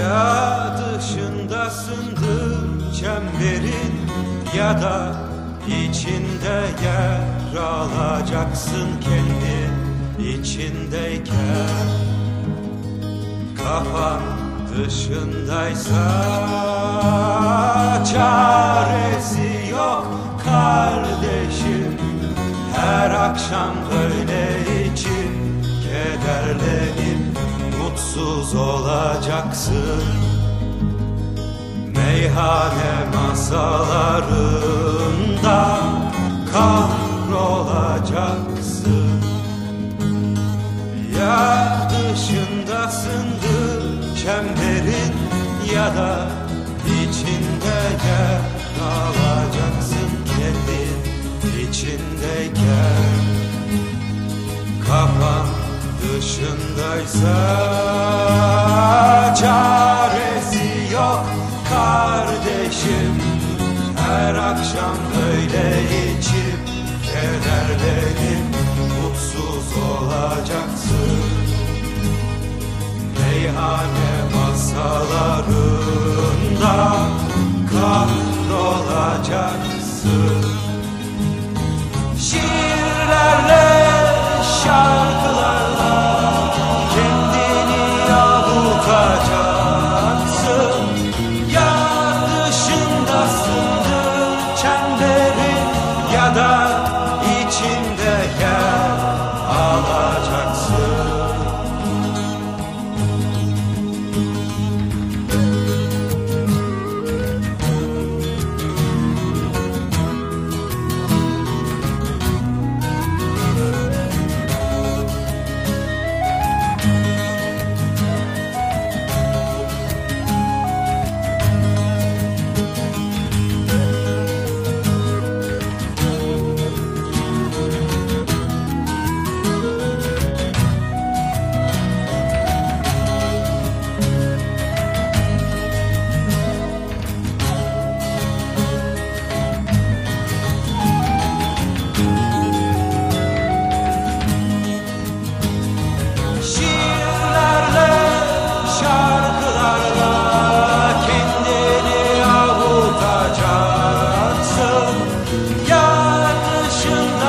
Ya dışındasındır çemberin ya da içinde yer alacaksın kendin içindeyken. Kafan dışındaysa çaresi yok kardeşim. Her akşam böyle için kederlenip mutsuz olacaksın. Meyhane masalarında kahrolacaksın. Ya dışındasındır çemberin ya da içinde yer alacaksın kendin içindeyken. Kafan dışındaysa çaresi yok kardeşim. Her akşam böyle içip kederlenip mutsuz olacaksın. Meyhane masalarında kahrolacaksın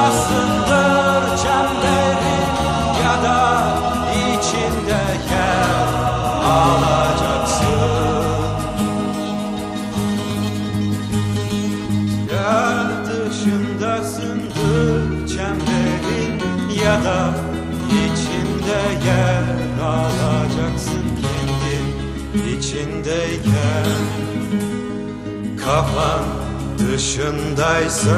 dışındasındır çemberin ya da içinde yer alacaksın. Ya dışındasındır çemberin ya da içinde yer alacaksın kendin içindeyken. Kafan dışındaysa